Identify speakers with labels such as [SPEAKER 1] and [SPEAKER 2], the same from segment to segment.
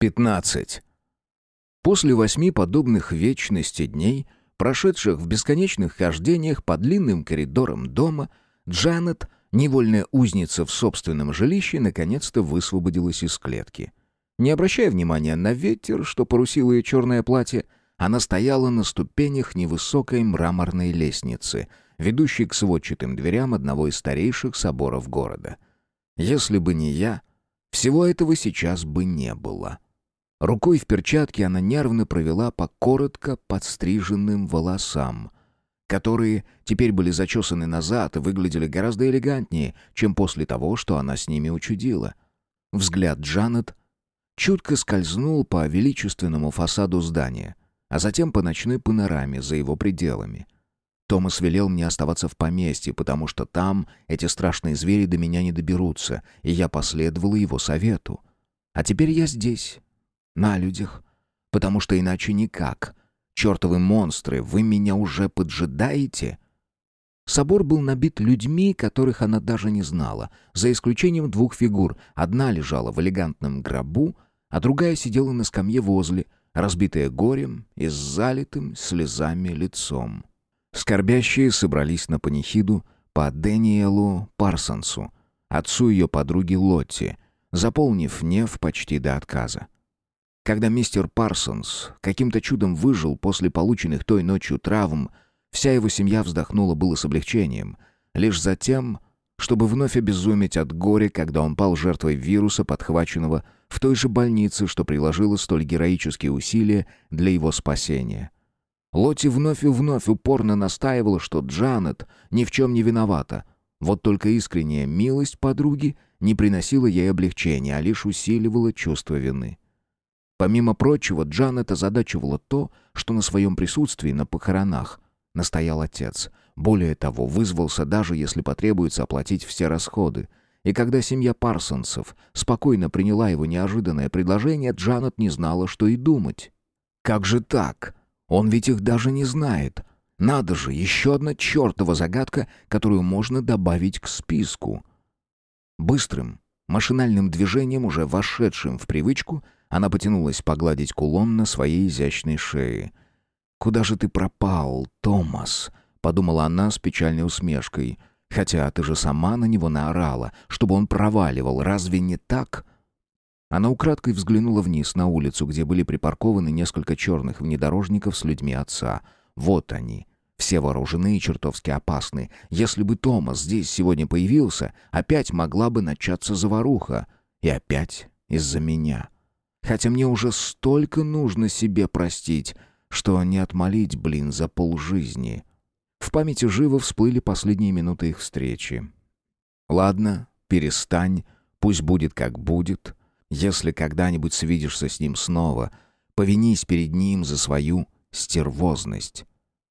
[SPEAKER 1] 15. После восьми подобных вечности дней, прошедших в бесконечных хождениях по длинным коридорам дома, Джанет, невольная узница в собственном жилище, наконец-то высвободилась из клетки. Не обращая внимания на ветер, что порусило ее черное платье, она стояла на ступенях невысокой мраморной лестницы, ведущей к сводчатым дверям одного из старейших соборов города. Если бы не я, всего этого сейчас бы не было. Рукой в перчатке она нервно провела по коротко подстриженным волосам, которые теперь были зачесаны назад и выглядели гораздо элегантнее, чем после того, что она с ними учудила. Взгляд Джанет чутко скользнул по величественному фасаду здания, а затем по ночной панораме за его пределами. Томас велел мне оставаться в поместье, потому что там эти страшные звери до меня не доберутся, и я последовала его совету. А теперь я здесь, на людях. Потому что иначе никак. Чертовы монстры, вы меня уже поджидаете?» Собор был набит людьми, которых она даже не знала, за исключением двух фигур. Одна лежала в элегантном гробу, а другая сидела на скамье возле, разбитая горем и с залитым слезами лицом. Скорбящие собрались на панихиду по Дэниелу Парсонсу, отцу ее подруги Лотти, заполнив неф почти до отказа. Когда мистер Парсонс каким-то чудом выжил после полученных той ночью травм, вся его семья вздохнула было с облегчением. Лишь затем, чтобы вновь обезуметь от горя, когда он пал жертвой вируса, подхваченного в той же больнице, что приложила столь героические усилия для его спасения. Лотти вновь и вновь упорно настаивала, что Джанет ни в чем не виновата. Вот только искренняя милость подруги не приносила ей облегчения, а лишь усиливала чувство вины. Помимо прочего, Джанет озадачивало то, что на своем присутствии на похоронах настоял отец. Более того, вызвался даже, если потребуется оплатить все расходы. И когда семья Парсонсов спокойно приняла его неожиданное предложение, Джанет не знала, что и думать. «Как же так? Он ведь их даже не знает. Надо же, еще одна чертова загадка, которую можно добавить к списку». Быстрым, машинальным движением, уже вошедшим в привычку, она потянулась погладить кулон на своей изящной шее. «Куда же ты пропал, Томас?» — подумала она с печальной усмешкой. «Хотя ты же сама на него наорала, чтобы он проваливал. Разве не так?» Она украдкой взглянула вниз на улицу, где были припаркованы несколько черных внедорожников с людьми отца. Вот они. Все вооружены и чертовски опасны. Если бы Томас здесь сегодня появился, опять могла бы начаться заваруха. И опять из-за меня. Хотя мне уже столько нужно себе простить, что не отмолить, блин, за полжизни. В памяти живо всплыли последние минуты их встречи. «Ладно, перестань, пусть будет как будет. Если когда-нибудь свидишься с ним снова, повинись перед ним за свою стервозность».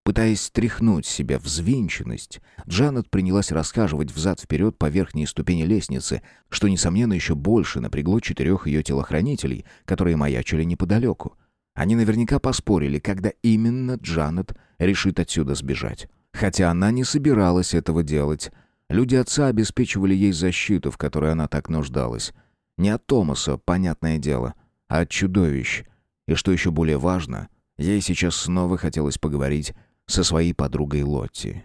[SPEAKER 1] Пытаясь стряхнуть себе взвинченность, Джанет принялась расхаживать взад-вперед по верхней ступени лестницы, что, несомненно, еще больше напрягло четырех ее телохранителей, которые маячили неподалеку. Они наверняка поспорили, когда именно Джанет решит отсюда сбежать. Хотя она не собиралась этого делать. Люди отца обеспечивали ей защиту, в которой она так нуждалась. Не от Томаса, понятное дело, а от чудовищ. И что еще более важно, ей сейчас снова хотелось поговорить со своей подругой Лотти.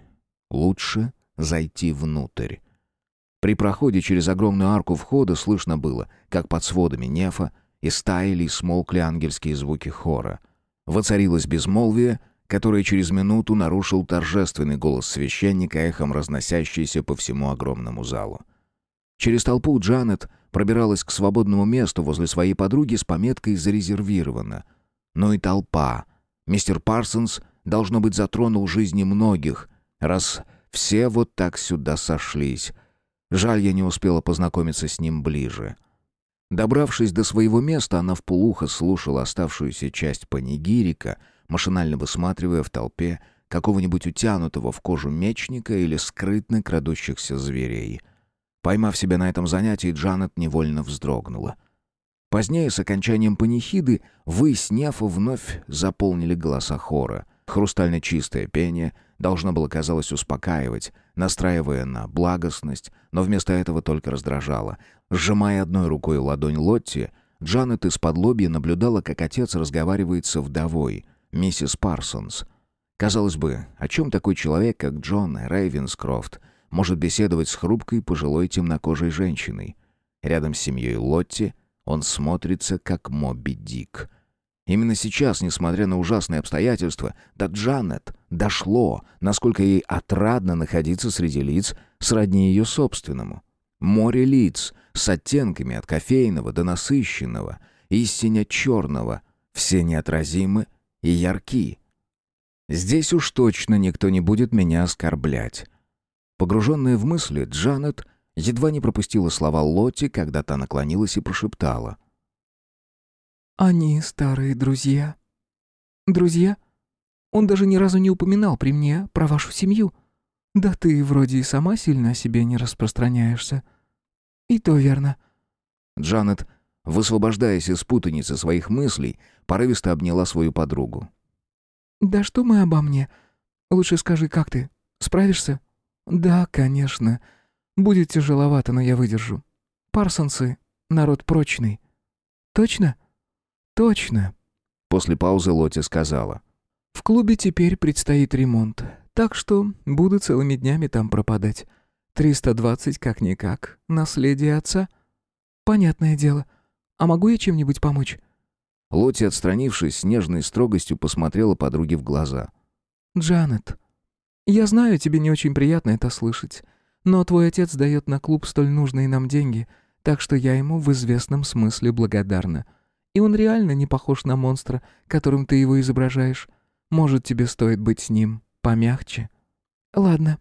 [SPEAKER 1] Лучше зайти внутрь. При проходе через огромную арку входа слышно было, как под сводами нефа истаяли и смолкли ангельские звуки хора. Воцарилось безмолвие, которое через минуту нарушил торжественный голос священника, эхом разносящийся по всему огромному залу. Через толпу Джанет пробиралась к свободному месту возле своей подруги с пометкой «Зарезервировано». Но и толпа. Мистер Парсонс должно быть, затронул жизни многих, раз все вот так сюда сошлись. Жаль, я не успела познакомиться с ним ближе. Добравшись до своего места, она вполуха слушала оставшуюся часть панигирика, машинально высматривая в толпе какого-нибудь утянутого в кожу мечника или скрытно крадущихся зверей. Поймав себя на этом занятии, Джанет невольно вздрогнула. Позднее, с окончанием панихиды, вы с Нефа вновь заполнили голоса хора. Хрустально чистое пение должно было, казалось, успокаивать, настраивая на благостность, но вместо этого только раздражало. Сжимая одной рукой ладонь Лотти, Джанет из-под лобья наблюдала, как отец разговаривает со вдовой, миссис Парсонс. Казалось бы, о чем такой человек, как Джон Рейвенскрофт, может беседовать с хрупкой пожилой темнокожей женщиной? Рядом с семьей Лотти он смотрится, как Моби Дик. Именно сейчас, несмотря на ужасные обстоятельства, до Джанет дошло, насколько ей отрадно находиться среди лиц, сродни ее собственному. Море лиц с оттенками от кофейного до насыщенного, истинно черного, все неотразимы и ярки. Здесь уж точно никто не будет меня оскорблять. Погруженная в мысли, Джанет едва не пропустила слова Лотти, когда та наклонилась и прошептала.
[SPEAKER 2] «Они старые друзья». «Друзья? Он даже ни разу не упоминал при мне про вашу семью. Да ты вроде и сама сильно о себе не распространяешься. И то верно».
[SPEAKER 1] Джанет, высвобождаясь из путаницы своих мыслей, порывисто обняла свою подругу.
[SPEAKER 2] «Да что мы обо мне? Лучше скажи, как ты? Справишься?» «Да, конечно. Будет тяжеловато, но я выдержу. Парсонсы — народ прочный». «Точно?» «Точно», — после паузы Лоти сказала. «В клубе теперь предстоит ремонт, так что буду целыми днями там пропадать. 320 как-никак, наследие отца. Понятное дело. А могу я чем-нибудь помочь?»
[SPEAKER 1] Лоти, отстранившись, с нежной строгостью посмотрела подруге в глаза.
[SPEAKER 2] «Джанет, я знаю, тебе не очень приятно это слышать, но твой отец дает на клуб столь нужные нам деньги, так что я ему в известном смысле благодарна. И он реально не похож на монстра, которым ты его изображаешь. Может, тебе стоит быть с ним помягче? Ладно,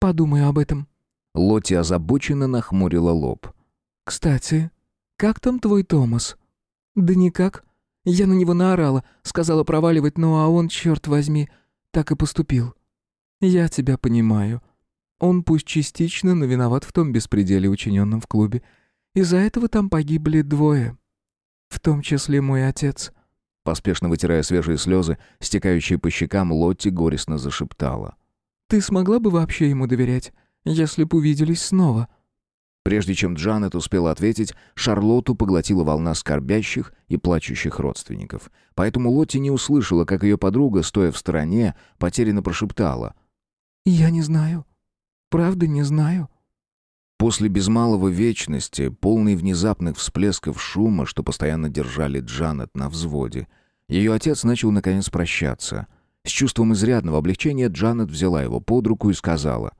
[SPEAKER 2] подумаю об этом».
[SPEAKER 1] Лотти озабоченно нахмурила лоб.
[SPEAKER 2] «Кстати, как там твой Томас?» «Да никак. Я на него наорала, сказала проваливать, ну а он, черт возьми, так и поступил. Я тебя понимаю. Он пусть частично, но виноват в том беспределе, учиненном в клубе. Из-за этого там погибли двое. В том числе мой отец».
[SPEAKER 1] Поспешно вытирая свежие слезы, стекающие по щекам, Лотти горестно зашептала.
[SPEAKER 2] «Ты смогла бы вообще ему доверять, если б увиделись снова?»
[SPEAKER 1] Прежде чем Джанет успела ответить, Шарлотту поглотила волна скорбящих и плачущих родственников. Поэтому Лотти не услышала, как ее подруга, стоя в стороне, потерянно прошептала.
[SPEAKER 2] «Я не знаю. Правда, не знаю».
[SPEAKER 1] После без малого вечности, полной внезапных всплесков шума, что постоянно держали Джанет на взводе, ее отец начал наконец прощаться. С чувством изрядного облегчения Джанет взяла его под руку и сказала.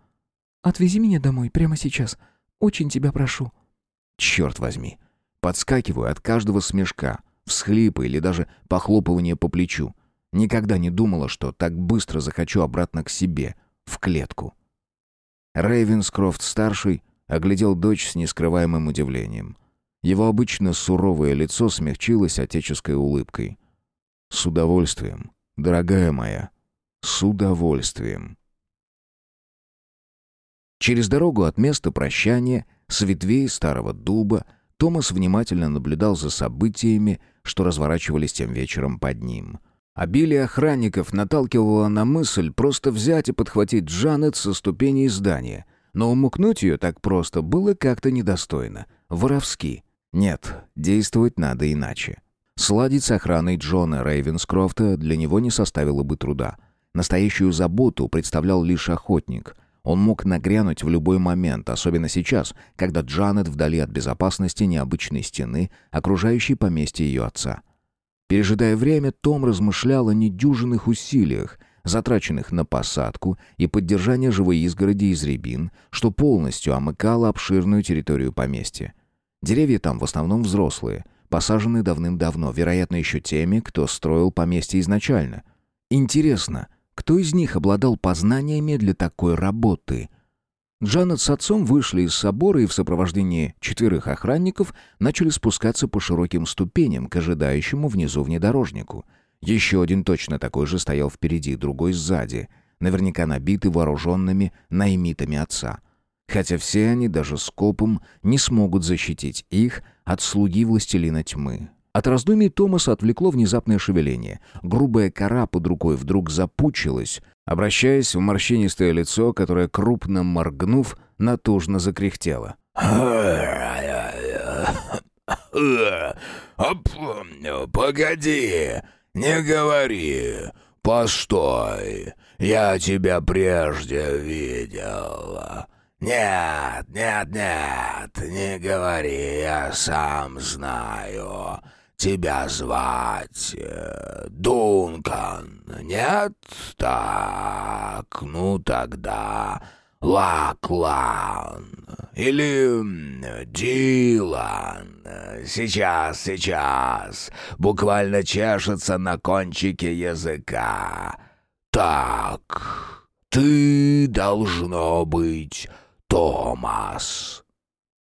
[SPEAKER 2] «Отвези меня домой прямо сейчас. Очень тебя прошу».
[SPEAKER 1] Черт возьми. Подскакиваю от каждого смешка, всхлипа или даже похлопывания по плечу. Никогда не думала, что так быстро захочу обратно к себе, в клетку. Рейвенскрофт-старший оглядел дочь с нескрываемым удивлением. Его обычно суровое лицо смягчилось отеческой улыбкой. «С удовольствием, дорогая моя, с удовольствием». Через дорогу от места прощания, с ветвей старого дуба, Томас внимательно наблюдал за событиями, что разворачивались тем вечером под ним. Обилие охранников наталкивало на мысль просто взять и подхватить Джанет со ступеней здания, но умукнуть ее так просто было как-то недостойно, воровски. Нет, действовать надо иначе. Сладить с охраной Джона Рейвенскрофта для него не составило бы труда. Настоящую заботу представлял лишь охотник, он мог нагрянуть в любой момент, особенно сейчас, когда Джанет вдали от безопасности необычной стены, окружающей поместье ее отца. Пережидая время, Том размышлял о недюжинных усилиях, затраченных на посадку и поддержание живой изгороди из рябин, что полностью омыкало обширную территорию поместья. Деревья там в основном взрослые, посажены давным-давно, вероятно, еще теми, кто строил поместье изначально. Интересно, кто из них обладал познаниями для такой работы? Джанет с отцом вышли из собора и в сопровождении четверых охранников начали спускаться по широким ступеням к ожидающему внизу внедорожнику. Еще один точно такой же стоял впереди, другой сзади, наверняка набитый вооруженными наймитами отца. Хотя все они даже скопом не смогут защитить их от слуги властелина тьмы, от раздумий Томаса отвлекло внезапное шевеление. Грубая кора под рукой вдруг запучилась, обращаясь в морщинистое лицо, которое, крупно моргнув, натужно закряхтело.
[SPEAKER 3] Погоди, не говори. Постой, я тебя прежде видел. Нет, нет, нет, не говори, я сам знаю. Тебя звать э, Дункан, нет? Так, ну тогда Лаклан или Дилан. Сейчас, сейчас. Буквально чешется на кончике языка. Так, ты должно быть Томас.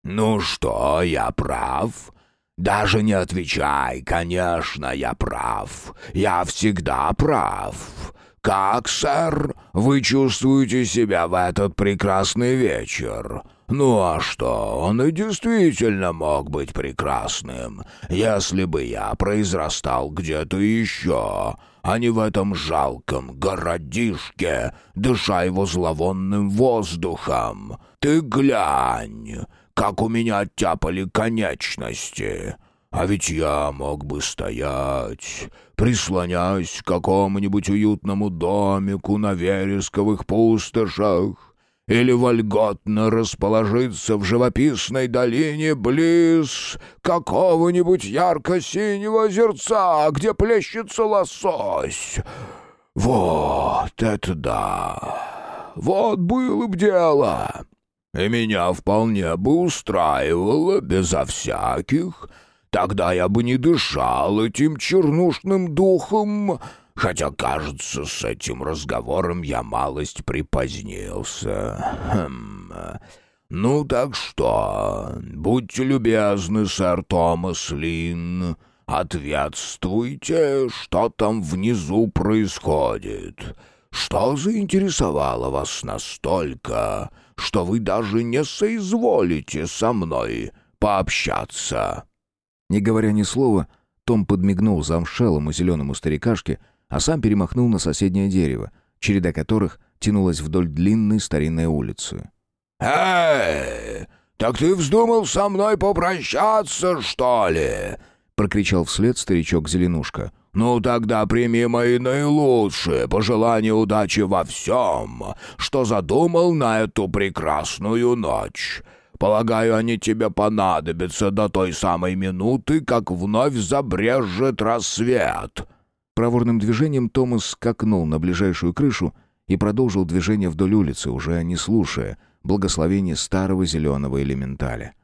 [SPEAKER 3] Ну что, я прав? Даже не отвечай, конечно, я прав. Я всегда прав. «Как, сэр, вы чувствуете себя в этот прекрасный вечер?» «Ну а что, он и действительно мог быть прекрасным, если бы я произрастал где-то еще, а не в этом жалком городишке, дыша его зловонным воздухом. Ты глянь, как у меня оттяпали конечности!» А ведь я мог бы стоять, прислонясь к какому-нибудь уютному домику на вересковых пустошах или вольготно расположиться в живописной долине близ какого-нибудь ярко-синего озерца, где плещется лосось. Вот это да! Вот было б дело! И меня вполне бы устраивало безо всяких Тогда я бы не дышал этим чернушным духом, хотя, кажется, с этим разговором я малость припозднился. Хм. Ну так что, будьте любезны, сэр Томас Лин, ответствуйте, что там внизу происходит. Что заинтересовало вас настолько, что вы даже не соизволите со мной пообщаться?»
[SPEAKER 1] Не говоря ни слова, том подмигнул замшелому зеленому старикашке, а сам перемахнул на соседнее дерево, череда которых тянулась вдоль длинной старинной улицы.
[SPEAKER 3] «Эй, так ты вздумал со мной попрощаться, что ли?» — прокричал вслед старичок-зеленушка. «Ну тогда прими мои наилучшие пожелания удачи во всем, что задумал на эту прекрасную ночь. Полагаю, они тебе понадобятся до той самой минуты, как вновь забрежет рассвет».
[SPEAKER 1] Проворным движением Томас скакнул на ближайшую крышу и продолжил движение вдоль улицы, уже не слушая благословения старого зеленого элементаля.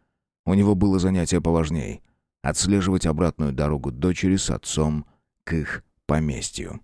[SPEAKER 1] У него было занятие поважней — отслеживать обратную дорогу дочери с отцом к их поместью.